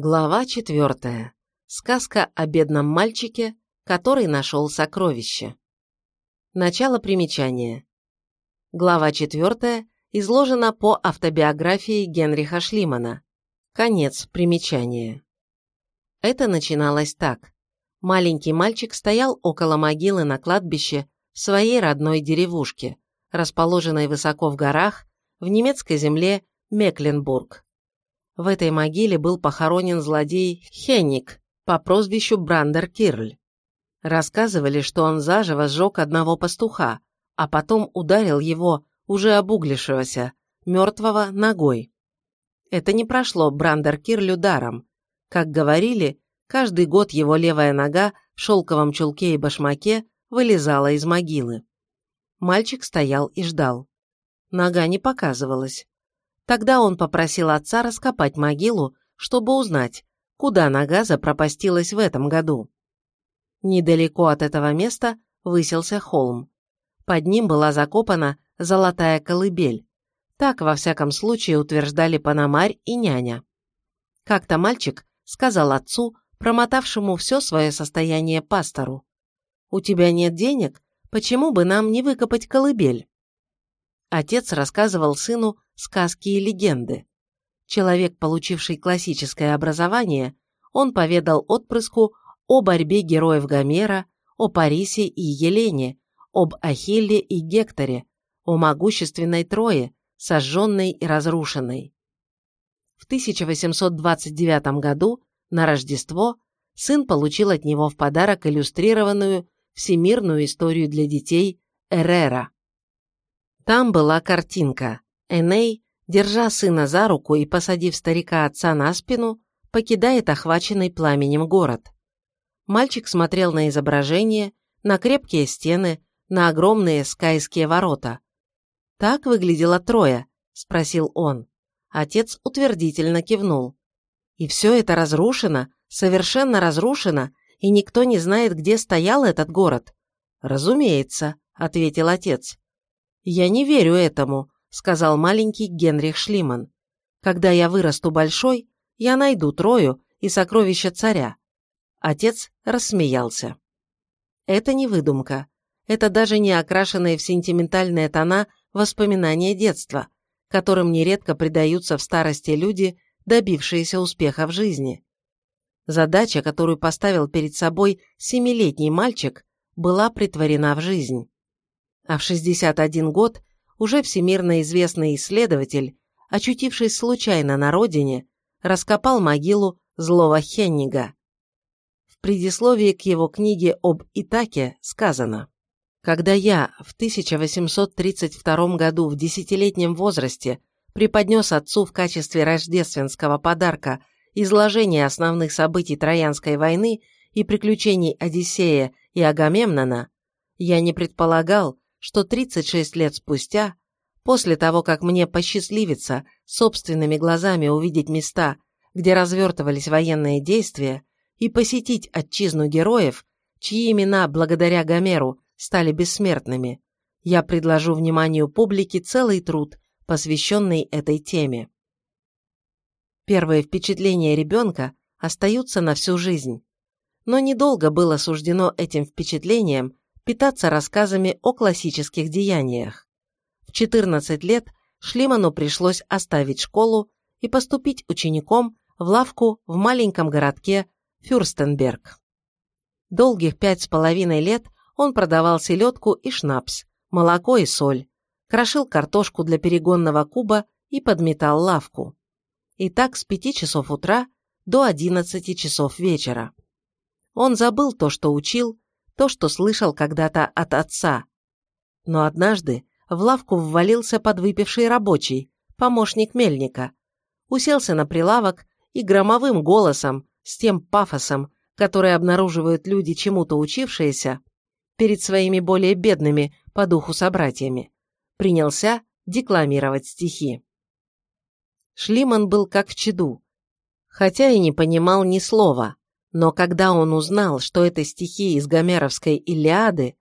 Глава четвертая. Сказка о бедном мальчике, который нашел сокровище. Начало примечания. Глава четвертая изложена по автобиографии Генриха Шлимана. Конец примечания. Это начиналось так. Маленький мальчик стоял около могилы на кладбище своей родной деревушке, расположенной высоко в горах, в немецкой земле Мекленбург. В этой могиле был похоронен злодей Хенник по прозвищу Брандер Кирль. Рассказывали, что он заживо сжег одного пастуха, а потом ударил его, уже обуглившегося, мертвого ногой. Это не прошло Брандер Кирлю даром. Как говорили, каждый год его левая нога в шелковом чулке и башмаке вылезала из могилы. Мальчик стоял и ждал. Нога не показывалась. Тогда он попросил отца раскопать могилу, чтобы узнать, куда нога запропастилась в этом году. Недалеко от этого места высился холм. Под ним была закопана золотая колыбель. Так, во всяком случае, утверждали Панамарь и няня. Как-то мальчик сказал отцу, промотавшему все свое состояние пастору. «У тебя нет денег? Почему бы нам не выкопать колыбель?» Отец рассказывал сыну сказки и легенды. Человек, получивший классическое образование, он поведал отпрыску о борьбе героев Гомера, о Парисе и Елене, об Ахилле и Гекторе, о могущественной Трое, сожженной и разрушенной. В 1829 году, на Рождество, сын получил от него в подарок иллюстрированную всемирную историю для детей Эрера. Там была картинка. Эней, держа сына за руку и посадив старика отца на спину, покидает охваченный пламенем город. Мальчик смотрел на изображение, на крепкие стены, на огромные скайские ворота. «Так выглядело трое?» – спросил он. Отец утвердительно кивнул. «И все это разрушено, совершенно разрушено, и никто не знает, где стоял этот город?» «Разумеется», – ответил отец. «Я не верю этому», — сказал маленький Генрих Шлиман. «Когда я вырасту большой, я найду Трою и сокровища царя». Отец рассмеялся. Это не выдумка. Это даже не окрашенные в сентиментальные тона воспоминания детства, которым нередко предаются в старости люди, добившиеся успеха в жизни. Задача, которую поставил перед собой семилетний мальчик, была притворена в жизнь а в 61 год уже всемирно известный исследователь, очутившись случайно на родине, раскопал могилу злого Хеннига. В предисловии к его книге об Итаке сказано «Когда я в 1832 году в десятилетнем возрасте преподнес отцу в качестве рождественского подарка изложение основных событий Троянской войны и приключений Одиссея и Агамемнона, я не предполагал, что 36 лет спустя, после того, как мне посчастливится собственными глазами увидеть места, где развертывались военные действия, и посетить отчизну героев, чьи имена благодаря Гомеру стали бессмертными, я предложу вниманию публики целый труд, посвященный этой теме. Первые впечатления ребенка остаются на всю жизнь. Но недолго было суждено этим впечатлениям питаться рассказами о классических деяниях. В 14 лет Шлиману пришлось оставить школу и поступить учеником в лавку в маленьком городке Фюрстенберг. Долгих пять с половиной лет он продавал селедку и шнапс, молоко и соль, крошил картошку для перегонного куба и подметал лавку. И так с пяти часов утра до одиннадцати часов вечера. Он забыл то, что учил, то, что слышал когда-то от отца. Но однажды в лавку ввалился подвыпивший рабочий, помощник мельника, уселся на прилавок и громовым голосом, с тем пафосом, который обнаруживают люди, чему-то учившиеся, перед своими более бедными по духу собратьями, принялся декламировать стихи. Шлиман был как в чаду, хотя и не понимал ни слова, но когда он узнал, что это стихи из гомеровской Илиады,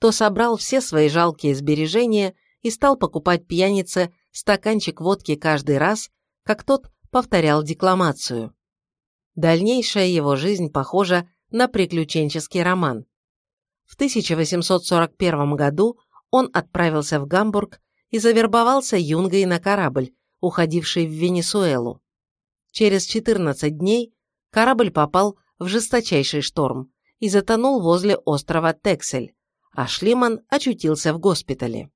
то собрал все свои жалкие сбережения и стал покупать пьянице стаканчик водки каждый раз, как тот повторял декламацию. Дальнейшая его жизнь похожа на приключенческий роман. В 1841 году он отправился в Гамбург и завербовался юнгой на корабль, уходивший в Венесуэлу. Через 14 дней корабль попал в жесточайший шторм и затонул возле острова Тексель, а Шлиман очутился в госпитале.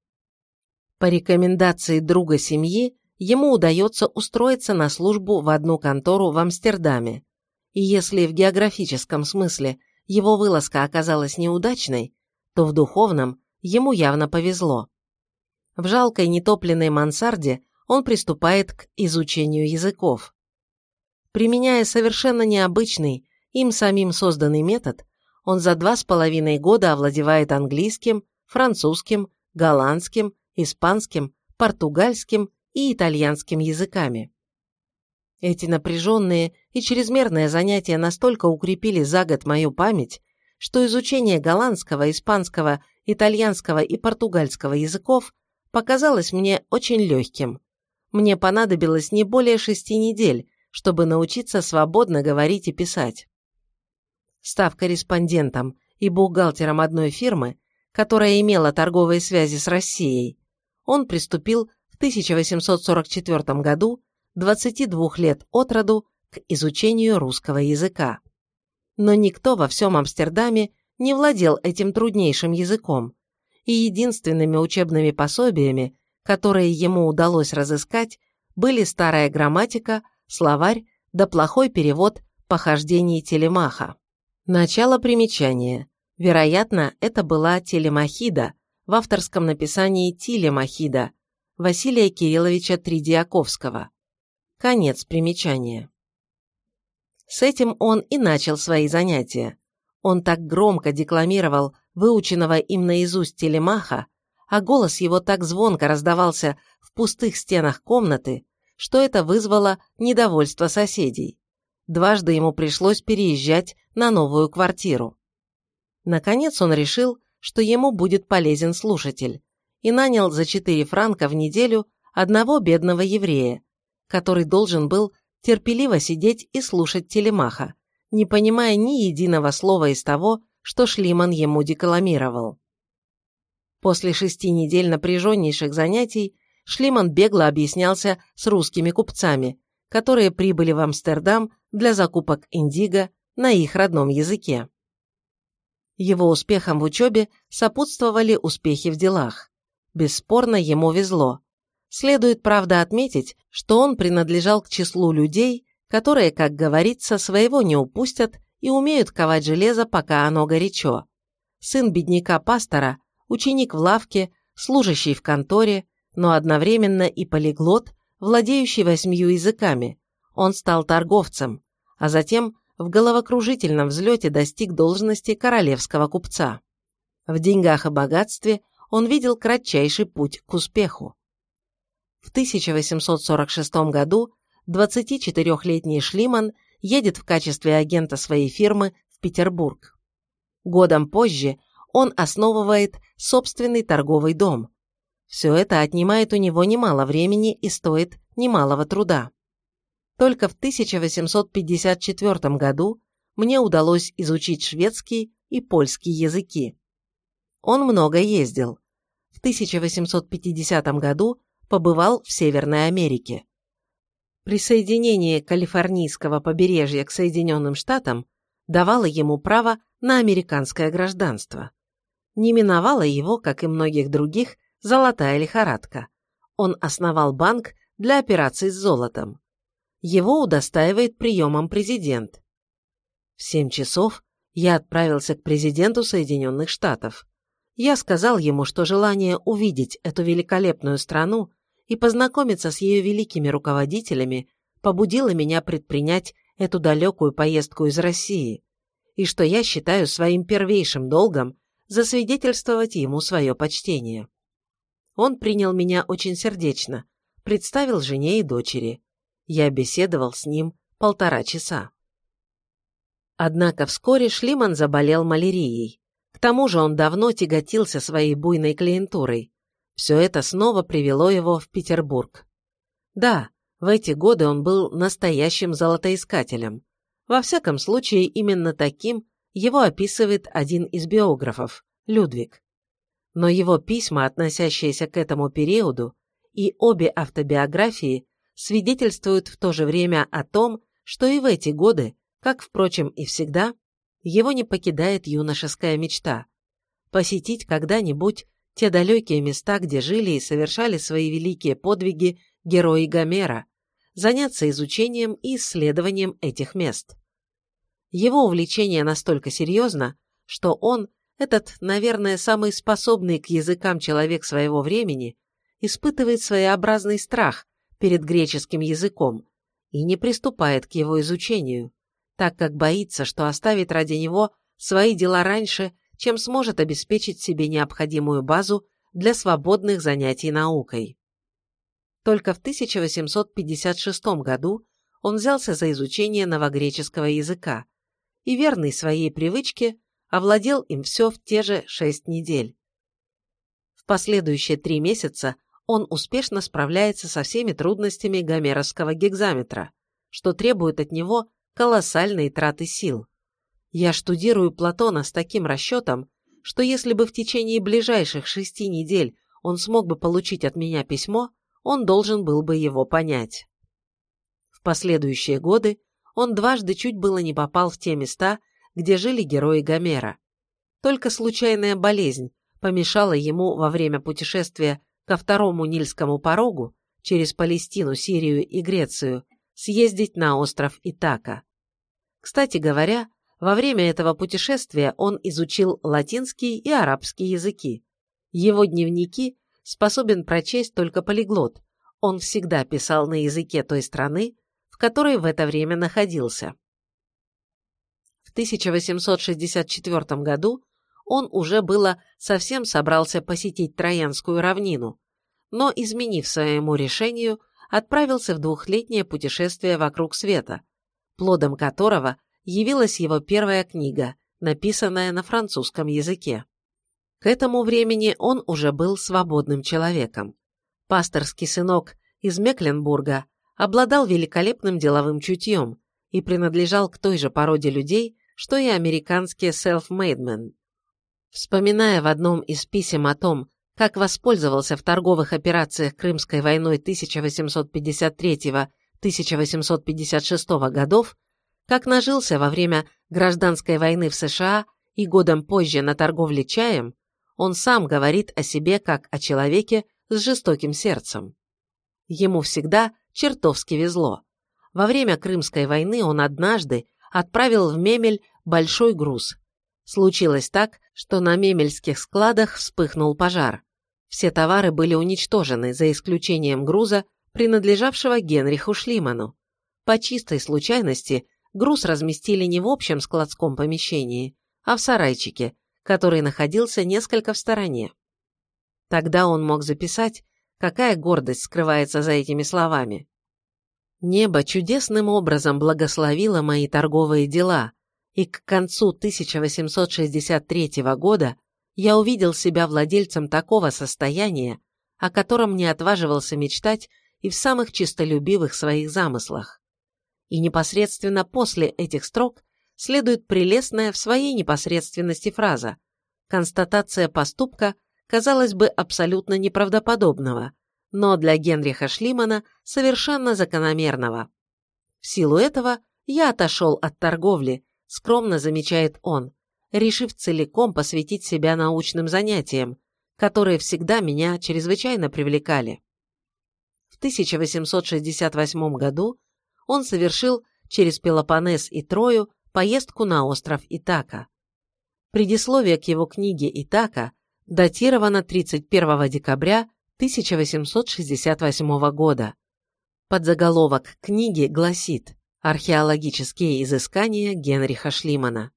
По рекомендации друга семьи ему удается устроиться на службу в одну контору в Амстердаме, и если в географическом смысле его вылазка оказалась неудачной, то в духовном ему явно повезло. В жалкой нетопленной мансарде он приступает к изучению языков. Применяя совершенно необычный, им самим созданный метод, он за два с половиной года овладевает английским, французским, голландским, испанским, португальским и итальянским языками. Эти напряженные и чрезмерные занятия настолько укрепили за год мою память, что изучение голландского, испанского, итальянского и португальского языков показалось мне очень легким. Мне понадобилось не более шести недель, чтобы научиться свободно говорить и писать. Став корреспондентом и бухгалтером одной фирмы, которая имела торговые связи с Россией, он приступил в 1844 году 22 лет от роду к изучению русского языка. Но никто во всем Амстердаме не владел этим труднейшим языком, и единственными учебными пособиями, которые ему удалось разыскать, были старая грамматика, словарь да плохой перевод похождений Телемаха. Начало примечания. Вероятно, это была Телемахида в авторском написании Тилемахида Василия Кирилловича Тридиаковского. Конец примечания. С этим он и начал свои занятия. Он так громко декламировал выученного им наизусть телемаха, а голос его так звонко раздавался в пустых стенах комнаты, что это вызвало недовольство соседей. Дважды ему пришлось переезжать на новую квартиру. Наконец он решил, что ему будет полезен слушатель, и нанял за 4 франка в неделю одного бедного еврея, который должен был терпеливо сидеть и слушать телемаха, не понимая ни единого слова из того, что Шлиман ему декламировал. После шести недель напряженнейших занятий Шлиман бегло объяснялся с русскими купцами, которые прибыли в Амстердам для закупок индиго на их родном языке. Его успехам в учебе сопутствовали успехи в делах. Бесспорно, ему везло. Следует, правда, отметить, что он принадлежал к числу людей, которые, как говорится, своего не упустят и умеют ковать железо, пока оно горячо. Сын бедняка-пастора, ученик в лавке, служащий в конторе, но одновременно и полиглот, владеющий восьмью языками. Он стал торговцем, а затем в головокружительном взлете достиг должности королевского купца. В деньгах и богатстве он видел кратчайший путь к успеху. В 1846 году 24-летний Шлиман едет в качестве агента своей фирмы в Петербург. Годом позже он основывает собственный торговый дом. Все это отнимает у него немало времени и стоит немалого труда. Только в 1854 году мне удалось изучить шведский и польский языки. Он много ездил. В 1850 году побывал в Северной Америке. Присоединение калифорнийского побережья к Соединенным Штатам давало ему право на американское гражданство. Не миновала его, как и многих других, золотая лихорадка. Он основал банк для операций с золотом. Его удостаивает приемом президент. В семь часов я отправился к президенту Соединенных Штатов. Я сказал ему, что желание увидеть эту великолепную страну и познакомиться с ее великими руководителями побудило меня предпринять эту далекую поездку из России, и что я считаю своим первейшим долгом засвидетельствовать ему свое почтение. Он принял меня очень сердечно, представил жене и дочери. Я беседовал с ним полтора часа. Однако вскоре Шлиман заболел малярией. К тому же он давно тяготился своей буйной клиентурой. Все это снова привело его в Петербург. Да, в эти годы он был настоящим золотоискателем. Во всяком случае, именно таким его описывает один из биографов, Людвиг. Но его письма, относящиеся к этому периоду, и обе автобиографии свидетельствуют в то же время о том, что и в эти годы, как, впрочем, и всегда, его не покидает юношеская мечта – посетить когда-нибудь те далекие места, где жили и совершали свои великие подвиги герои Гомера, заняться изучением и исследованием этих мест. Его увлечение настолько серьезно, что он, этот, наверное, самый способный к языкам человек своего времени, испытывает своеобразный страх перед греческим языком и не приступает к его изучению, так как боится, что оставит ради него свои дела раньше, чем сможет обеспечить себе необходимую базу для свободных занятий наукой. Только в 1856 году он взялся за изучение новогреческого языка и, верный своей привычке, овладел им все в те же шесть недель. В последующие три месяца он успешно справляется со всеми трудностями гомеровского гекзаметра, что требует от него колоссальной траты сил. Я штудирую Платона с таким расчетом, что если бы в течение ближайших шести недель он смог бы получить от меня письмо, он должен был бы его понять. В последующие годы он дважды чуть было не попал в те места, где жили герои Гомера. Только случайная болезнь помешала ему во время путешествия ко второму Нильскому порогу через Палестину, Сирию и Грецию съездить на остров Итака. Кстати говоря, во время этого путешествия он изучил латинский и арабский языки. Его дневники способен прочесть только полиглот. Он всегда писал на языке той страны, в которой в это время находился. В 1864 году он уже было совсем собрался посетить Троянскую равнину, но, изменив своему решению, отправился в двухлетнее путешествие вокруг света, плодом которого явилась его первая книга, написанная на французском языке. К этому времени он уже был свободным человеком. Пасторский сынок из Мекленбурга обладал великолепным деловым чутьем и принадлежал к той же породе людей, что и американские self-made men. Вспоминая в одном из писем о том, как воспользовался в торговых операциях Крымской войной 1853-1856 годов, как нажился во время гражданской войны в США и годом позже на торговле чаем, он сам говорит о себе как о человеке с жестоким сердцем. Ему всегда чертовски везло. Во время Крымской войны он однажды отправил в Мемель большой груз. Случилось так, что на мемельских складах вспыхнул пожар. Все товары были уничтожены, за исключением груза, принадлежавшего Генриху Шлиману. По чистой случайности груз разместили не в общем складском помещении, а в сарайчике, который находился несколько в стороне. Тогда он мог записать, какая гордость скрывается за этими словами. Небо чудесным образом благословило мои торговые дела, и к концу 1863 года я увидел себя владельцем такого состояния, о котором не отваживался мечтать и в самых чистолюбивых своих замыслах. И непосредственно после этих строк следует прелестная в своей непосредственности фраза «Констатация поступка, казалось бы, абсолютно неправдоподобного, но для Генриха Шлимана совершенно закономерного. В силу этого я отошел от торговли, скромно замечает он, решив целиком посвятить себя научным занятиям, которые всегда меня чрезвычайно привлекали. В 1868 году он совершил через Пелопоннес и Трою поездку на остров Итака. Предисловие к его книге «Итака» датировано 31 декабря 1868 года. Подзаголовок книги гласит «Археологические изыскания Генриха Шлимана»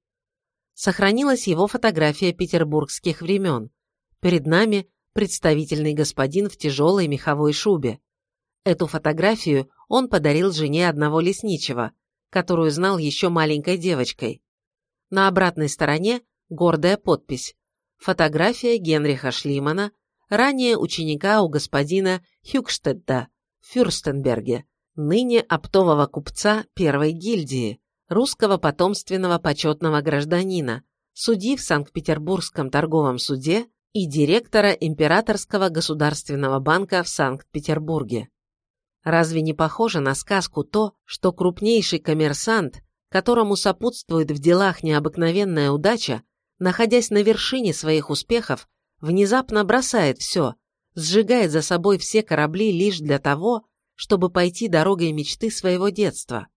сохранилась его фотография петербургских времен. Перед нами представительный господин в тяжелой меховой шубе. Эту фотографию он подарил жене одного лесничего, которую знал еще маленькой девочкой. На обратной стороне гордая подпись «Фотография Генриха Шлимана, ранее ученика у господина Хюкштедта в Фюрстенберге, ныне оптового купца первой гильдии, русского потомственного почетного гражданина, судьи в Санкт-Петербургском торговом суде и директора Императорского государственного банка в Санкт-Петербурге. Разве не похоже на сказку то, что крупнейший коммерсант, которому сопутствует в делах необыкновенная удача, находясь на вершине своих успехов, внезапно бросает все, сжигает за собой все корабли лишь для того, чтобы пойти дорогой мечты своего детства?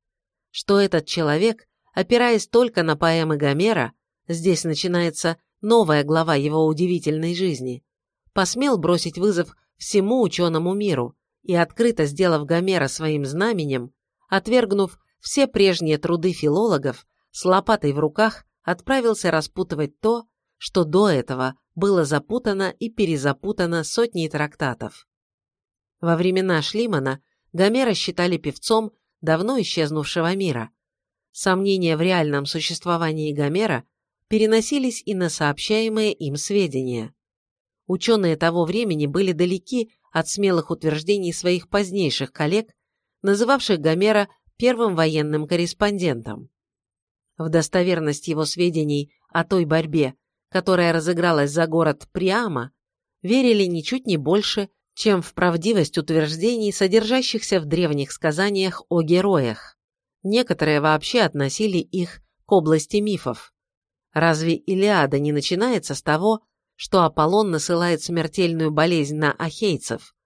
Что этот человек, опираясь только на поэмы Гомера, здесь начинается новая глава его удивительной жизни, посмел бросить вызов всему ученому миру и, открыто сделав Гомера своим знаменем, отвергнув все прежние труды филологов, с лопатой в руках отправился распутывать то, что до этого было запутано и перезапутано сотней трактатов. Во времена Шлимана Гомера считали певцом давно исчезнувшего мира. Сомнения в реальном существовании Гомера переносились и на сообщаемые им сведения. Ученые того времени были далеки от смелых утверждений своих позднейших коллег, называвших Гомера первым военным корреспондентом. В достоверность его сведений о той борьбе, которая разыгралась за город Приама, верили ничуть не больше, чем в правдивость утверждений, содержащихся в древних сказаниях о героях. Некоторые вообще относили их к области мифов. Разве Илиада не начинается с того, что Аполлон насылает смертельную болезнь на ахейцев?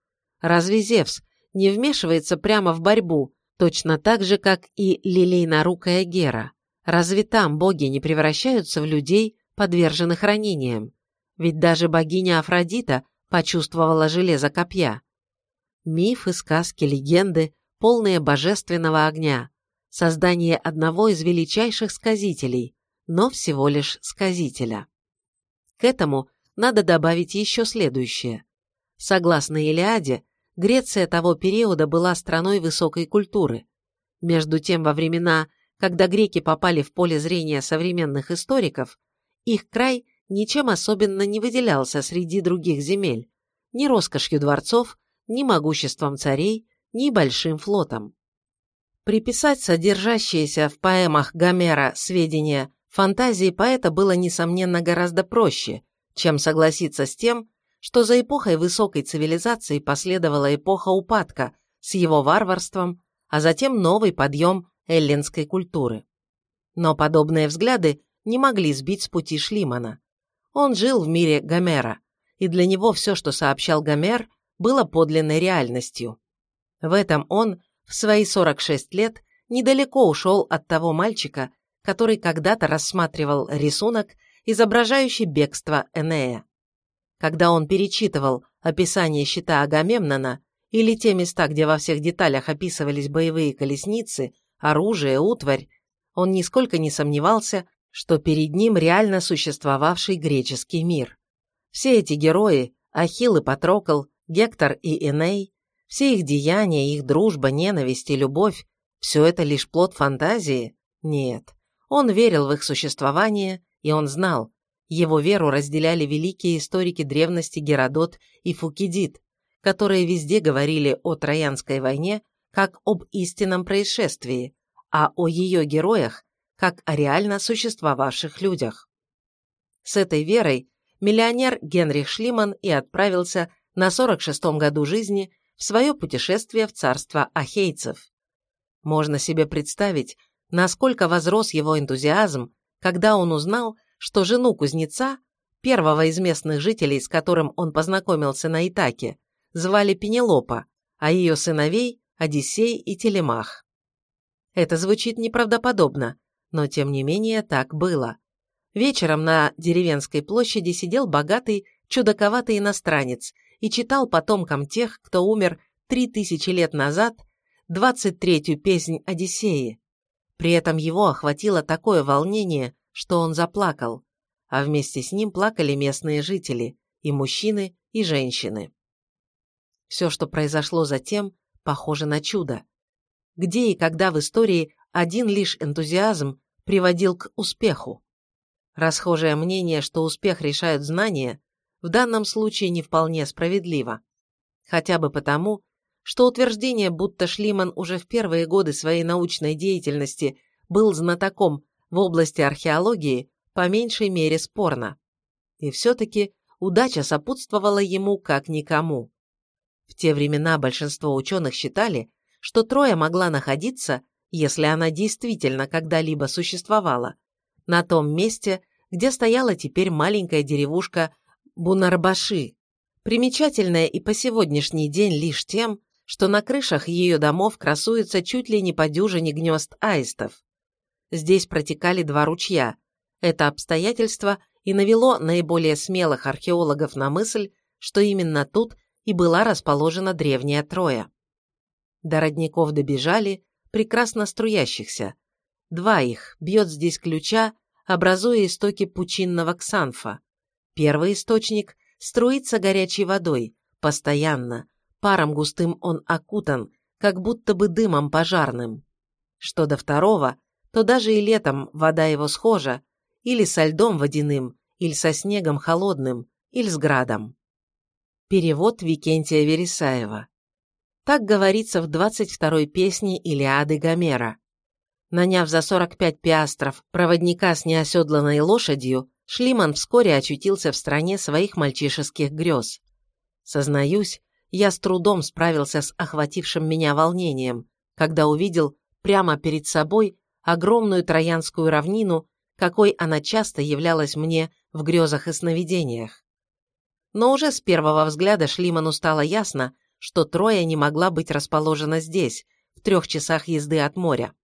Разве Зевс не вмешивается прямо в борьбу, точно так же, как и лилейнорукая Гера? Разве там боги не превращаются в людей, подверженных ранениям? Ведь даже богиня Афродита почувствовала железо копья. Мифы, сказки, легенды, полные божественного огня, создание одного из величайших сказителей, но всего лишь сказителя. К этому надо добавить еще следующее. Согласно Илиаде, Греция того периода была страной высокой культуры. Между тем, во времена, когда греки попали в поле зрения современных историков, их край ничем особенно не выделялся среди других земель, ни роскошью дворцов, ни могуществом царей, ни большим флотом. Приписать содержащиеся в поэмах Гомера сведения Фантазии поэта было, несомненно, гораздо проще, чем согласиться с тем, что за эпохой высокой цивилизации последовала эпоха упадка с его варварством, а затем новый подъем эллинской культуры. Но подобные взгляды не могли сбить с пути Шлимана. Он жил в мире Гомера, и для него все, что сообщал Гомер, было подлинной реальностью. В этом он, в свои 46 лет, недалеко ушел от того мальчика, который когда-то рассматривал рисунок, изображающий бегство Энея. Когда он перечитывал описание щита Агамемнона или те места, где во всех деталях описывались боевые колесницы, оружие, утварь, он нисколько не сомневался, что перед ним реально существовавший греческий мир. Все эти герои, Ахилл и Патрокл, Гектор и Эней, все их деяния, их дружба, ненависть и любовь – все это лишь плод фантазии? Нет. Он верил в их существование, и он знал, его веру разделяли великие историки древности Геродот и Фукидид, которые везде говорили о Троянской войне как об истинном происшествии, а о ее героях как о реально существовавших людях. С этой верой миллионер Генрих Шлиман и отправился на 46-м году жизни в свое путешествие в царство ахейцев. Можно себе представить, насколько возрос его энтузиазм, когда он узнал, что жену кузнеца, первого из местных жителей, с которым он познакомился на Итаке, звали Пенелопа, а ее сыновей – Одиссей и Телемах. Это звучит неправдоподобно, но тем не менее так было. Вечером на деревенской площади сидел богатый, чудаковатый иностранец и читал потомкам тех, кто умер три тысячи лет назад, двадцать третью песнь Одиссеи. При этом его охватило такое волнение, что он заплакал, а вместе с ним плакали местные жители, и мужчины, и женщины. Все, что произошло затем, похоже на чудо. Где и когда в истории один лишь энтузиазм приводил к успеху? Расхожее мнение, что успех решают знания, в данном случае не вполне справедливо. Хотя бы потому, что утверждение, будто Шлиман уже в первые годы своей научной деятельности был знатоком в области археологии, по меньшей мере спорно. И все-таки удача сопутствовала ему как никому. В те времена большинство ученых считали, что Троя могла находиться, если она действительно когда-либо существовала, на том месте, где стояла теперь маленькая деревушка Бунарбаши, примечательная и по сегодняшний день лишь тем, что на крышах ее домов красуется чуть ли не по дюжине гнезд аистов. Здесь протекали два ручья. Это обстоятельство и навело наиболее смелых археологов на мысль, что именно тут и была расположена древняя Троя. До родников добежали, прекрасно струящихся. Два их бьет здесь ключа, образуя истоки пучинного ксанфа. Первый источник струится горячей водой, постоянно, паром густым он окутан, как будто бы дымом пожарным. Что до второго, то даже и летом вода его схожа, или со льдом водяным, или со снегом холодным, или с градом. Перевод Викентия Вересаева. Так говорится в 22-й песне Илиады Гомера. Наняв за 45 пиастров проводника с неоседланной лошадью, Шлиман вскоре очутился в стране своих мальчишеских грез. Сознаюсь, я с трудом справился с охватившим меня волнением, когда увидел прямо перед собой огромную Троянскую равнину, какой она часто являлась мне в грезах и сновидениях. Но уже с первого взгляда Шлиману стало ясно, что Троя не могла быть расположена здесь, в трех часах езды от моря.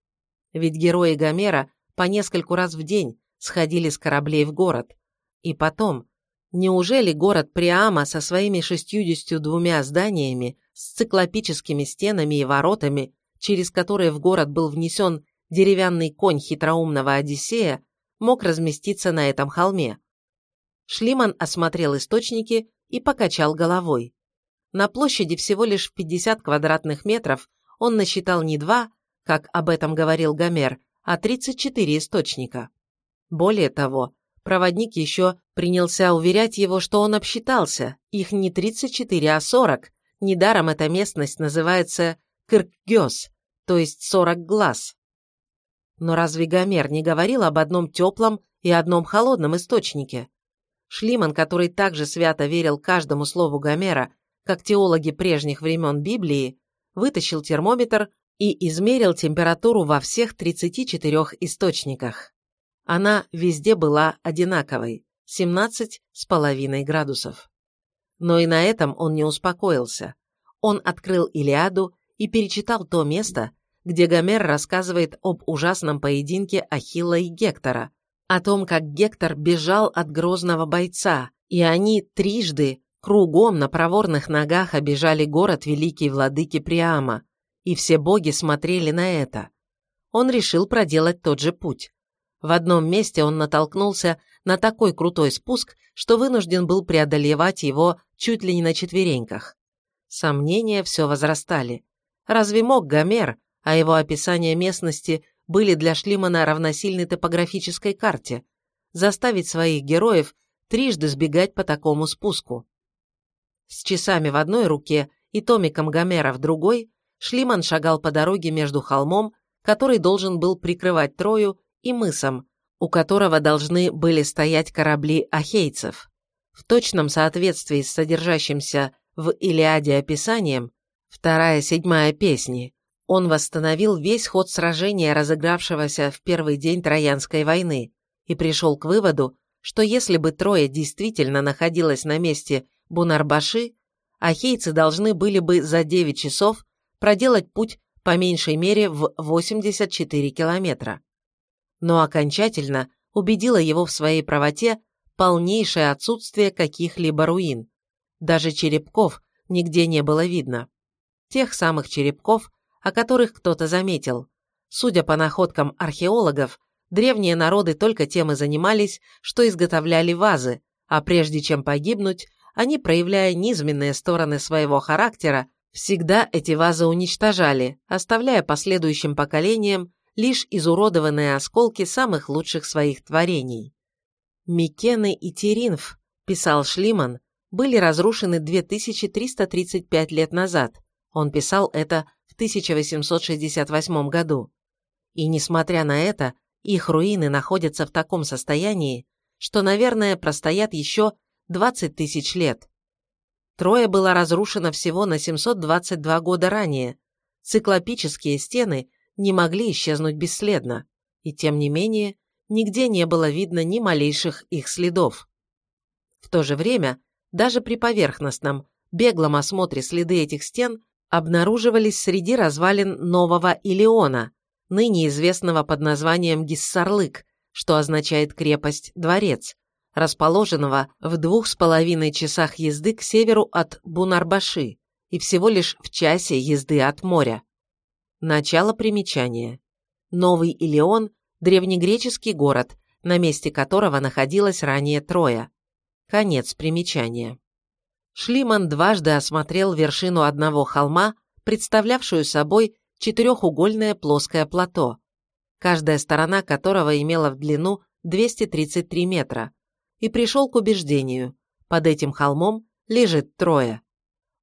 Ведь герои Гомера по нескольку раз в день сходили с кораблей в город. И потом, неужели город Приама со своими шестьюдесятью двумя зданиями, с циклопическими стенами и воротами, через которые в город был внесен деревянный конь хитроумного Одиссея, мог разместиться на этом холме? Шлиман осмотрел источники и покачал головой. На площади всего лишь в 50 квадратных метров он насчитал не два, как об этом говорил Гомер, а 34 источника. Более того, проводник еще принялся уверять его, что он обсчитался, их не 34, а 40, недаром эта местность называется Кыркгёс, то есть 40 глаз. Но разве Гомер не говорил об одном теплом и одном холодном источнике? Шлиман, который также свято верил каждому слову Гомера как теологи прежних времен Библии, вытащил термометр и измерил температуру во всех 34 источниках. Она везде была одинаковой – 17,5 градусов. Но и на этом он не успокоился. Он открыл Илиаду и перечитал то место, где Гомер рассказывает об ужасном поединке Ахилла и Гектора, о том, как Гектор бежал от грозного бойца, и они трижды Кругом на проворных ногах обижали город великий владыки Приама, и все боги смотрели на это. Он решил проделать тот же путь. В одном месте он натолкнулся на такой крутой спуск, что вынужден был преодолевать его чуть ли не на четвереньках. Сомнения все возрастали. Разве мог Гомер, а его описания местности были для Шлимана равносильны топографической карте, заставить своих героев трижды сбегать по такому спуску? С часами в одной руке и томиком Гомера в другой, Шлиман шагал по дороге между холмом, который должен был прикрывать Трою, и мысом, у которого должны были стоять корабли ахейцев. В точном соответствии с содержащимся в Илиаде описанием, вторая-седьмая песни, он восстановил весь ход сражения, разыгравшегося в первый день Троянской войны, и пришел к выводу, что если бы Троя действительно находилась на месте Бунарбаши, ахейцы должны были бы за 9 часов проделать путь по меньшей мере в 84 километра. Но окончательно убедило его в своей правоте полнейшее отсутствие каких-либо руин. Даже черепков нигде не было видно. Тех самых черепков, о которых кто-то заметил. Судя по находкам археологов, древние народы только тем и занимались, что изготовляли вазы, а прежде чем погибнуть, они, проявляя низменные стороны своего характера, всегда эти вазы уничтожали, оставляя последующим поколениям лишь изуродованные осколки самых лучших своих творений. Микены и Теринф, писал Шлиман, были разрушены 2335 лет назад. Он писал это в 1868 году. И несмотря на это, их руины находятся в таком состоянии, что, наверное, простоят еще 20 тысяч лет. Троя была разрушена всего на 722 года ранее. Циклопические стены не могли исчезнуть бесследно, и тем не менее, нигде не было видно ни малейших их следов. В то же время, даже при поверхностном, беглом осмотре следы этих стен обнаруживались среди развалин нового Илеона, ныне известного под названием Гиссарлык, что означает крепость-дворец, расположенного в двух с половиной часах езды к северу от Бунарбаши и всего лишь в часе езды от моря. Начало примечания. Новый Илеон – древнегреческий город, на месте которого находилась ранее Троя. Конец примечания. Шлиман дважды осмотрел вершину одного холма, представлявшую собой четырехугольное плоское плато, каждая сторона которого имела в длину 233 метра, и пришел к убеждению, под этим холмом лежит Троя.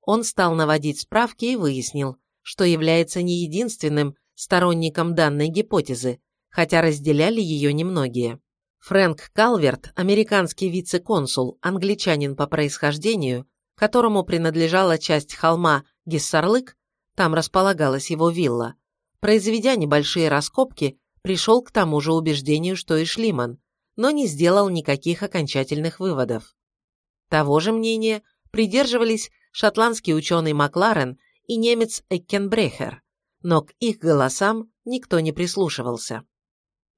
Он стал наводить справки и выяснил, что является не единственным сторонником данной гипотезы, хотя разделяли ее немногие. Фрэнк Калверт, американский вице-консул, англичанин по происхождению, которому принадлежала часть холма Гиссарлык, там располагалась его вилла, произведя небольшие раскопки, пришел к тому же убеждению, что и Шлиман, но не сделал никаких окончательных выводов. Того же мнения придерживались шотландский ученый Макларен и немец Эккенбрехер, но к их голосам никто не прислушивался.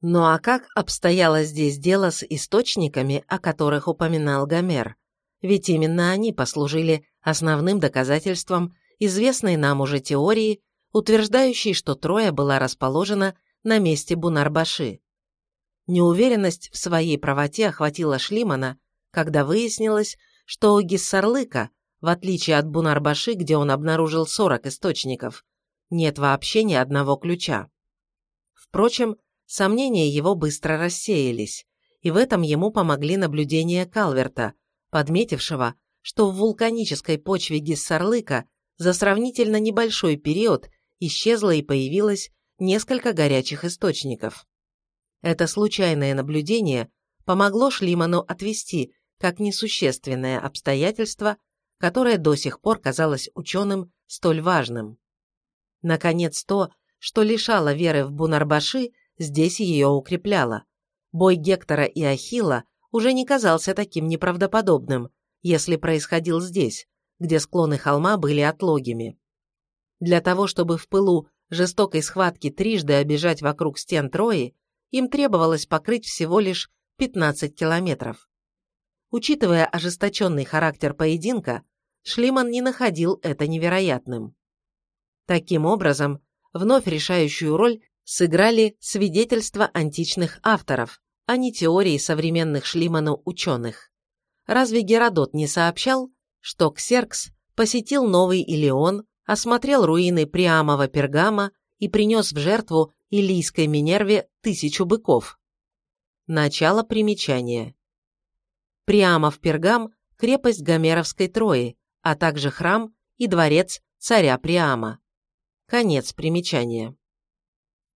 Ну а как обстояло здесь дело с источниками, о которых упоминал Гомер? ведь именно они послужили основным доказательством известной нам уже теории, утверждающей, что Троя была расположена на месте Бунарбаши. Неуверенность в своей правоте охватила Шлимана, когда выяснилось, что у Гиссарлыка, в отличие от Бунарбаши, где он обнаружил 40 источников, нет вообще ни одного ключа. Впрочем, сомнения его быстро рассеялись, и в этом ему помогли наблюдения Калверта – подметившего, что в вулканической почве Гиссарлыка за сравнительно небольшой период исчезло и появилось несколько горячих источников. Это случайное наблюдение помогло Шлиману отвести как несущественное обстоятельство, которое до сих пор казалось ученым столь важным. Наконец, то, что лишало веры в Бунарбаши, здесь ее укрепляло. Бой Гектора и Ахилла уже не казался таким неправдоподобным, если происходил здесь, где склоны холма были отлогими. Для того, чтобы в пылу жестокой схватки трижды обижать вокруг стен Трои, им требовалось покрыть всего лишь 15 километров. Учитывая ожесточенный характер поединка, Шлиман не находил это невероятным. Таким образом, вновь решающую роль сыграли свидетельства античных авторов, а не теории современных Шлиману ученых. Разве Геродот не сообщал, что Ксеркс посетил Новый Илеон, осмотрел руины Приамова Пергама и принес в жертву Илийской Минерве тысячу быков? Начало примечания. Приамов Пергам – крепость Гомеровской Трои, а также храм и дворец царя Приама. Конец примечания.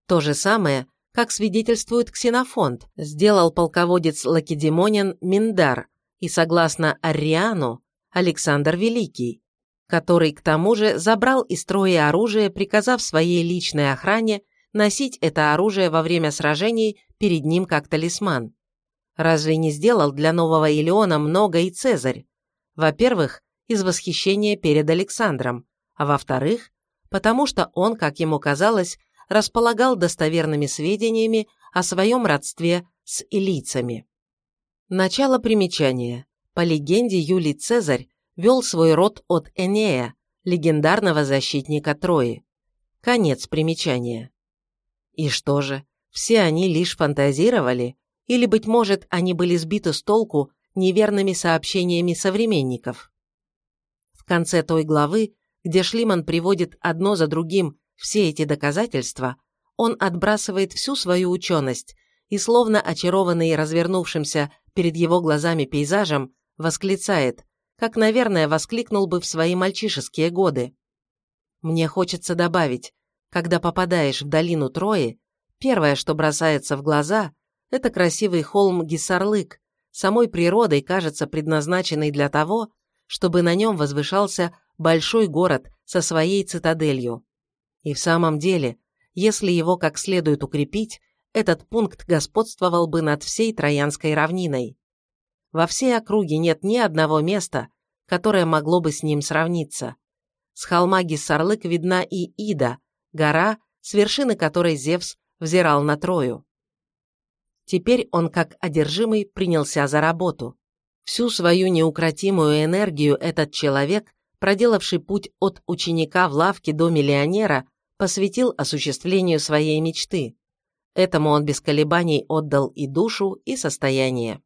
То же самое как свидетельствует Ксенофонт, сделал полководец Лакедемонин Миндар и, согласно Ариану, Александр Великий, который, к тому же, забрал из строя оружие, приказав своей личной охране носить это оружие во время сражений перед ним как талисман. Разве не сделал для нового Илеона много и Цезарь? Во-первых, из восхищения перед Александром, а во-вторых, потому что он, как ему казалось, располагал достоверными сведениями о своем родстве с илийцами. Начало примечания. По легенде Юлий Цезарь вел свой род от Энея, легендарного защитника Трои. Конец примечания. И что же, все они лишь фантазировали, или, быть может, они были сбиты с толку неверными сообщениями современников? В конце той главы, где Шлиман приводит одно за другим все эти доказательства, он отбрасывает всю свою ученость и, словно очарованный развернувшимся перед его глазами пейзажем, восклицает, как, наверное, воскликнул бы в свои мальчишеские годы. Мне хочется добавить, когда попадаешь в долину Трои, Первое, что бросается в глаза, это красивый холм Гисарлык, самой природой, кажется, предназначенный для того, чтобы на нем возвышался большой город со своей цитаделью. И в самом деле, если его как следует укрепить, этот пункт господствовал бы над всей Троянской равниной. Во всей округе нет ни одного места, которое могло бы с ним сравниться. С холма Гиссарлык видна и Ида, гора, с вершины которой Зевс взирал на Трою. Теперь он, как одержимый, принялся за работу. Всю свою неукротимую энергию этот человек, проделавший путь от ученика в лавке до миллионера, посвятил осуществлению своей мечты. Этому он без колебаний отдал и душу, и состояние.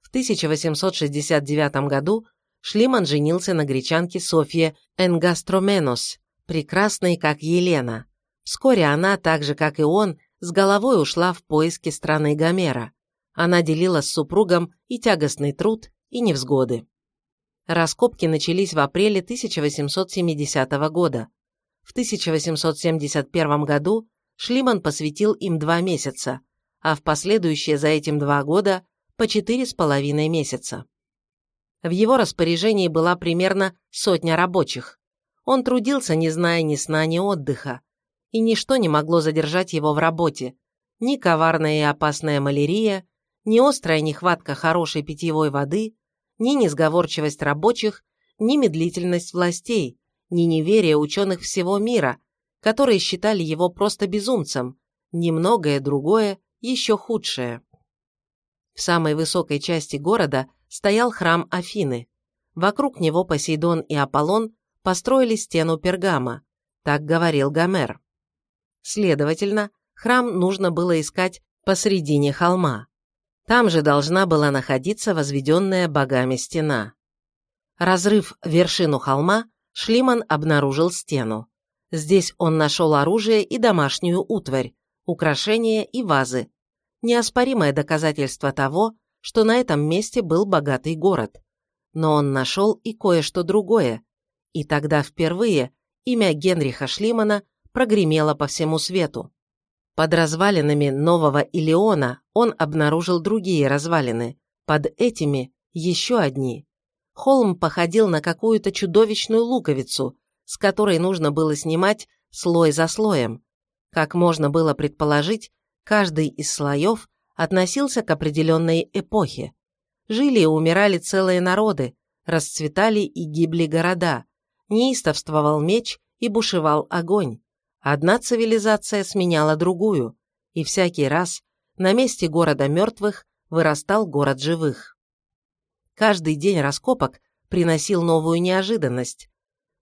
В 1869 году Шлиман женился на гречанке Софье Энгастроменос, прекрасной, как Елена. Вскоре она, так же, как и он, с головой ушла в поиски страны Гомера. Она делила с супругом и тягостный труд, и невзгоды. Раскопки начались в апреле 1870 года. В 1871 году Шлиман посвятил им два месяца, а в последующие за этим два года по четыре с половиной месяца. В его распоряжении была примерно сотня рабочих. Он трудился, не зная ни сна, ни отдыха, и ничто не могло задержать его в работе, ни коварная и опасная малярия, ни острая нехватка хорошей питьевой воды, ни несговорчивость рабочих, ни медлительность властей, ни неверие ученых всего мира, которые считали его просто безумцем, ни многое другое, еще худшее. В самой высокой части города стоял храм Афины. Вокруг него Посейдон и Аполлон построили стену Пергама, так говорил Гомер. Следовательно, храм нужно было искать посредине холма. Там же должна была находиться возведенная богами стена. Разрыв вершину холма, Шлиман обнаружил стену. Здесь он нашел оружие и домашнюю утварь, украшения и вазы. Неоспоримое доказательство того, что на этом месте был богатый город. Но он нашел и кое-что другое. И тогда впервые имя Генриха Шлимана прогремело по всему свету. Под развалинами нового Илеона он обнаружил другие развалины, под этими еще одни. Холм походил на какую-то чудовищную луковицу, с которой нужно было снимать слой за слоем. Как можно было предположить, каждый из слоев относился к определенной эпохе. Жили и умирали целые народы, расцветали и гибли города, неистовствовал меч и бушевал огонь. Одна цивилизация сменяла другую, и всякий раз на месте города мертвых вырастал город живых. Каждый день раскопок приносил новую неожиданность.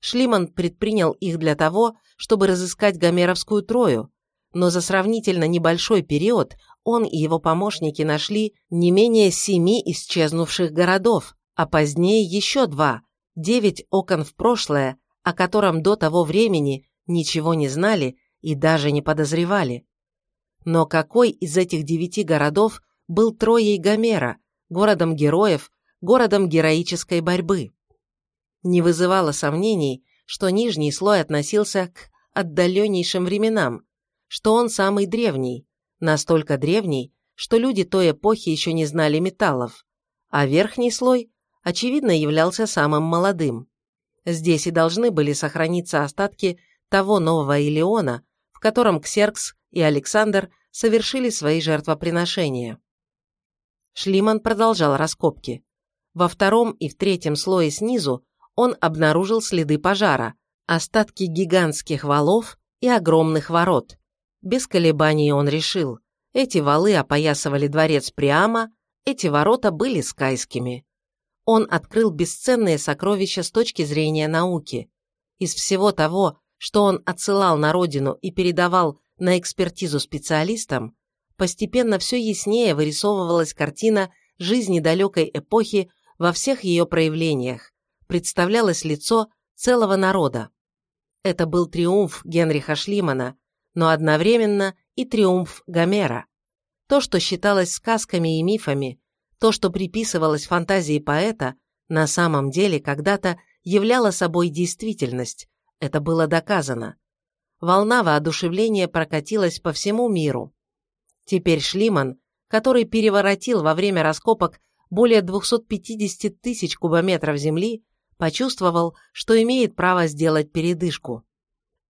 Шлиман предпринял их для того, чтобы разыскать Гомеровскую Трою, но за сравнительно небольшой период он и его помощники нашли не менее семи исчезнувших городов, а позднее еще два, девять окон в прошлое, о котором до того времени ничего не знали и даже не подозревали. Но какой из этих девяти городов был Троей Гомера, городом героев, городом героической борьбы? Не вызывало сомнений, что нижний слой относился к отдаленнейшим временам, что он самый древний, настолько древний, что люди той эпохи еще не знали металлов, а верхний слой, очевидно, являлся самым молодым. Здесь и должны были сохраниться остатки того нового Илеона, в котором Ксеркс и Александр совершили свои жертвоприношения. Шлиман продолжал раскопки. Во втором и в третьем слое снизу он обнаружил следы пожара, остатки гигантских валов и огромных ворот. Без колебаний он решил, эти валы опоясывали дворец Приама, эти ворота были скайскими. Он открыл бесценные сокровища с точки зрения науки. Из всего того, что он отсылал на родину и передавал на экспертизу специалистам, постепенно все яснее вырисовывалась картина жизни далекой эпохи во всех ее проявлениях, представлялось лицо целого народа. Это был триумф Генриха Шлимана, но одновременно и триумф Гомера. То, что считалось сказками и мифами, то, что приписывалось фантазии поэта, на самом деле когда-то являло собой действительность, это было доказано. волна воодушевления прокатилась по всему миру. Теперь Шлиман, который переворотил во время раскопок более 250 тысяч кубометров земли, почувствовал, что имеет право сделать передышку.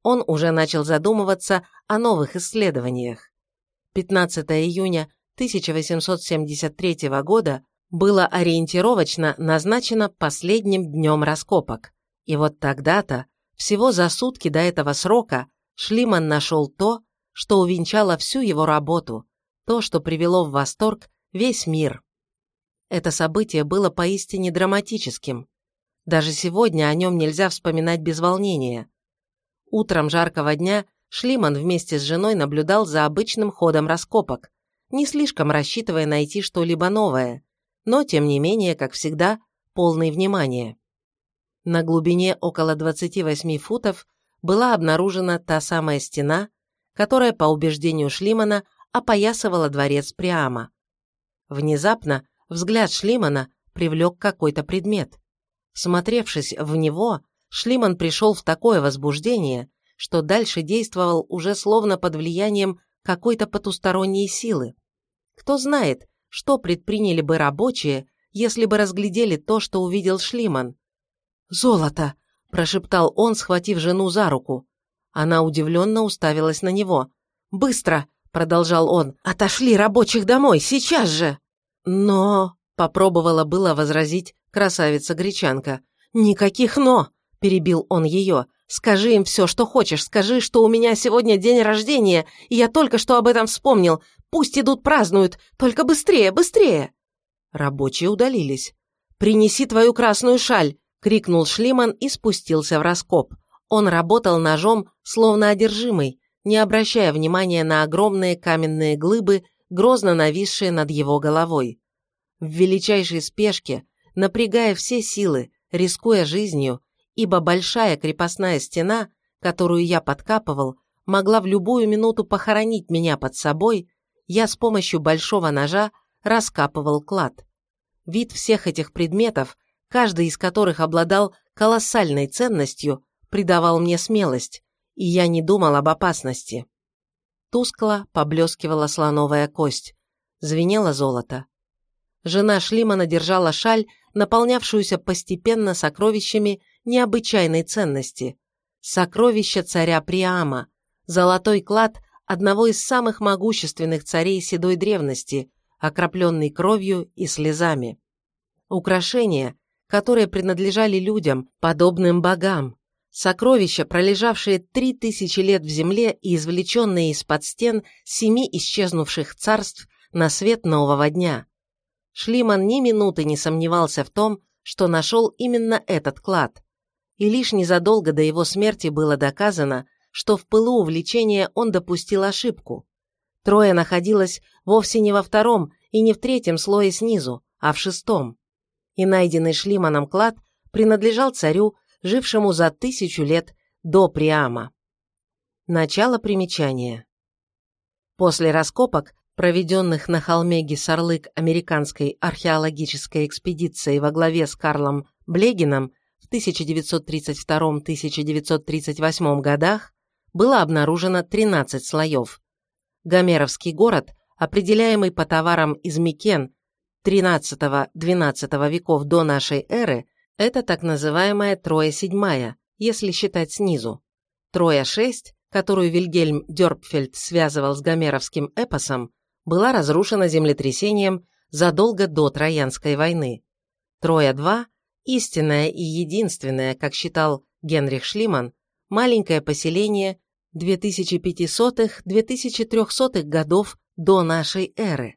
Он уже начал задумываться о новых исследованиях. 15 июня 1873 года было ориентировочно назначено последним днем раскопок. И вот тогда-то, всего за сутки до этого срока, Шлиман нашел то, что увенчало всю его работу, то, что привело в восторг весь мир. Это событие было поистине драматическим. Даже сегодня о нем нельзя вспоминать без волнения. Утром жаркого дня Шлиман вместе с женой наблюдал за обычным ходом раскопок, не слишком рассчитывая найти что-либо новое, но, тем не менее, как всегда, полный внимания. На глубине около 28 футов была обнаружена та самая стена, которая, по убеждению Шлимана, опоясывала дворец Приама. Внезапно взгляд Шлимана привлек какой-то предмет. Смотревшись в него, Шлиман пришел в такое возбуждение, что дальше действовал уже словно под влиянием какой-то потусторонней силы. Кто знает, что предприняли бы рабочие, если бы разглядели то, что увидел Шлиман. «Золото!» – прошептал он, схватив жену за руку. Она удивленно уставилась на него. «Быстро!» – продолжал он. «Отошли рабочих домой, сейчас же!» «Но...» – попробовала было возразить красавица-гречанка. «Никаких «но!» – перебил он ее. «Скажи им все, что хочешь. Скажи, что у меня сегодня день рождения, и я только что об этом вспомнил. Пусть идут празднуют. Только быстрее, быстрее!» Рабочие удалились. «Принеси твою красную шаль!» – крикнул Шлиман и спустился в раскоп. Он работал ножом, словно одержимый, не обращая внимания на огромные каменные глыбы, грозно нависшие над его головой. В величайшей спешке, напрягая все силы, рискуя жизнью, ибо большая крепостная стена, которую я подкапывал, могла в любую минуту похоронить меня под собой, я с помощью большого ножа раскапывал клад. Вид всех этих предметов, каждый из которых обладал колоссальной ценностью, придавал мне смелость, и я не думал об опасности. Тускло поблескивала слоновая кость, звенело золото. Жена Шлимана держала шаль, наполнявшуюся постепенно сокровищами необычайной ценности. Сокровища царя Приама, золотой клад одного из самых могущественных царей седой древности, окропленный кровью и слезами. Украшения, которые принадлежали людям, подобным богам, сокровища, пролежавшие три тысячи лет в земле и извлеченные из-под стен семи исчезнувших царств на свет нового дня. Шлиман ни минуты не сомневался в том, что нашел именно этот клад, и лишь незадолго до его смерти было доказано, что в пылу увлечения он допустил ошибку. Трое находилось вовсе не во втором и не в третьем слое снизу, а в шестом. И найденный Шлиманом клад принадлежал царю, жившему за тысячу лет до Приама. Начало примечания. После раскопок, проведенных на холме Гисарлык американской археологической экспедицией во главе с Карлом Блегином в 1932-1938 годах, было обнаружено 13 слоев. Гомеровский город, определяемый по товарам из Микен XIII-XII веков до нашей эры, это так называемая Троя седьмая, если считать снизу. Троя шесть, которую Вильгельм Дёрпфельд связывал с гомеровским эпосом, была разрушена землетрясением задолго до Троянской войны. Троя два, истинное и единственное, как считал Генрих Шлиман, маленькое поселение 2500-2300 годов до нашей эры.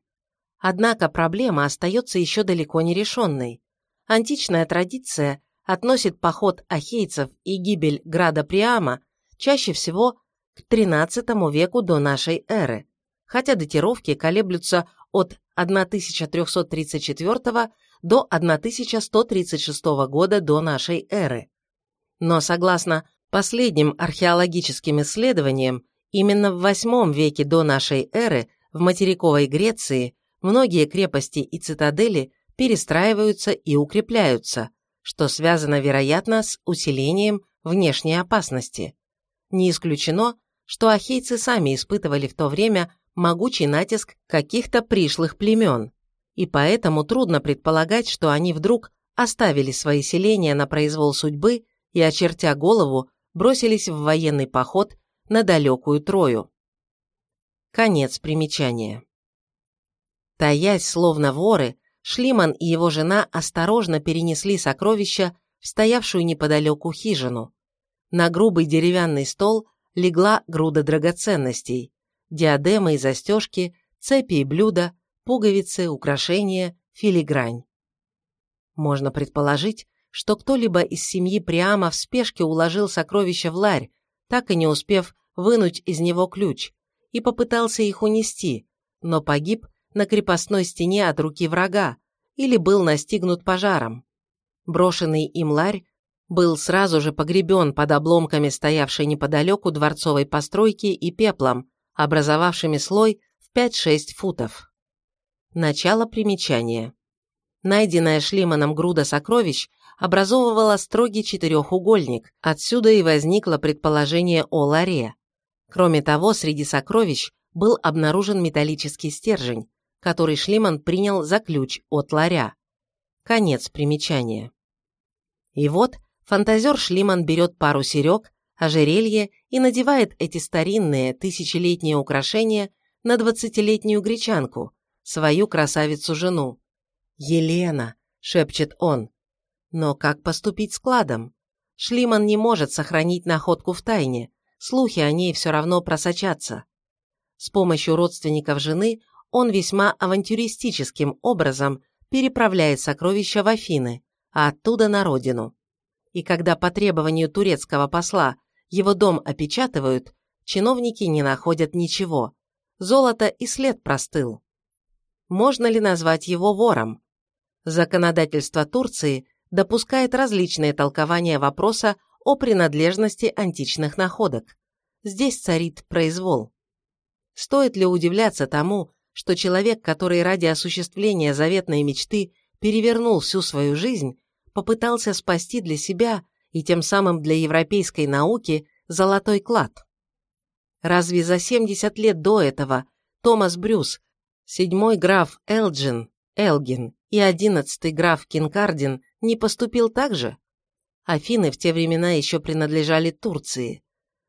Однако проблема остается еще далеко не решенной. Античная традиция относит поход ахейцев и гибель града Приама чаще всего к XIII веку до нашей эры, хотя датировки колеблются от 1334 до 1136 года до нашей эры. Но согласно последним археологическим исследованиям, именно в VIII веке до нашей эры в материковой Греции многие крепости и цитадели перестраиваются и укрепляются, что связано, вероятно, с усилением внешней опасности. Не исключено, что ахейцы сами испытывали в то время могучий натиск каких-то пришлых племен, и поэтому трудно предполагать, что они вдруг оставили свои селения на произвол судьбы и, очертя голову, бросились в военный поход на далекую Трою. Конец примечания. Таясь, словно воры, Шлиман и его жена осторожно перенесли сокровища в стоявшую неподалеку хижину. На грубый деревянный стол легла груда драгоценностей, диадемы и застежки, цепи и блюда, пуговицы, украшения, филигрань. Можно предположить, что кто-либо из семьи Приама в спешке уложил сокровища в ларь, так и не успев вынуть из него ключ, и попытался их унести, но погиб на крепостной стене от руки врага или был настигнут пожаром. Брошенный им ларь был сразу же погребен под обломками стоявшей неподалеку дворцовой постройки и пеплом, образовавшими слой в 5-6 футов. Начало примечания. Найденная Шлиманом груда сокровищ образовывала строгий четырехугольник, отсюда и возникло предположение о ларе. Кроме того, среди сокровищ был обнаружен металлический стержень, который Шлиман принял за ключ от ларя. Конец примечания. И вот фантазер Шлиман берет пару серег, ожерелье и надевает эти старинные тысячелетние украшения на двадцатилетнюю гречанку, свою красавицу-жену. «Елена!» – шепчет он. Но как поступить с кладом? Шлиман не может сохранить находку в тайне, слухи о ней все равно просочатся. С помощью родственников жены он весьма авантюристическим образом переправляет сокровища в Афины, а оттуда на родину. И когда по требованию турецкого посла его дом опечатывают, чиновники не находят ничего. Золото и след простыл. Можно ли назвать его вором? Законодательство Турции допускает различные толкования вопроса о принадлежности античных находок. Здесь царит произвол. Стоит ли удивляться тому, что человек, который ради осуществления заветной мечты перевернул всю свою жизнь, попытался спасти для себя и тем самым для европейской науки золотой клад. Разве за 70 лет до этого Томас Брюс, седьмой граф Элджин, Элгин и одиннадцатый граф Кинкардин не поступил так же? Афины в те времена еще принадлежали Турции.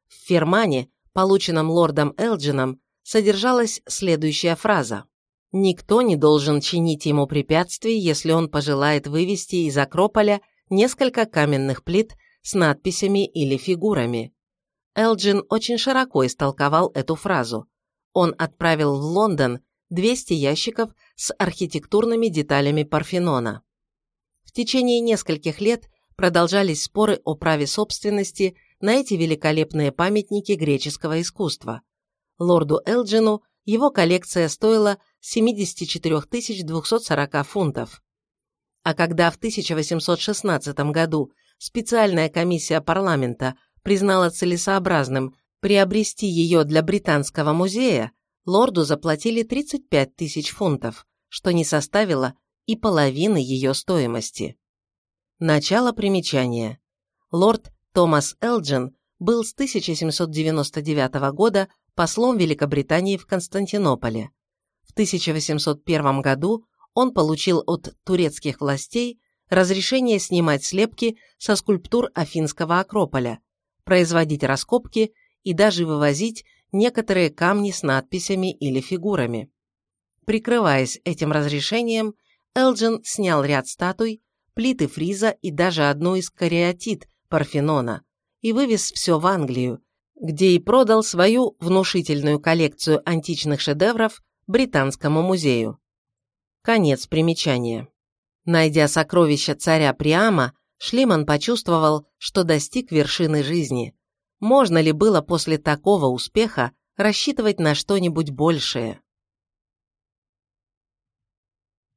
В Фермане, полученном лордом Элджином, содержалась следующая фраза. Никто не должен чинить ему препятствий, если он пожелает вывести из Акрополя несколько каменных плит с надписями или фигурами. Элджин очень широко истолковал эту фразу. Он отправил в Лондон 200 ящиков с архитектурными деталями Парфенона. В течение нескольких лет продолжались споры о праве собственности на эти великолепные памятники греческого искусства. Лорду Элджину его коллекция стоила 74 240 фунтов. А когда в 1816 году специальная комиссия парламента признала целесообразным приобрести ее для Британского музея, лорду заплатили 35 тысяч фунтов, что не составило и половины ее стоимости. Начало примечания. Лорд Томас Элджин был с 1799 года послом Великобритании в Константинополе. В 1801 году он получил от турецких властей разрешение снимать слепки со скульптур Афинского Акрополя, производить раскопки и даже вывозить некоторые камни с надписями или фигурами. Прикрываясь этим разрешением, Элджин снял ряд статуй, плиты фриза и даже одну из кариатид Парфенона и вывез все в Англию, где и продал свою внушительную коллекцию античных шедевров Британскому музею. Конец примечания. Найдя сокровища царя Приама, Шлиман почувствовал, что достиг вершины жизни. Можно ли было после такого успеха рассчитывать на что-нибудь большее?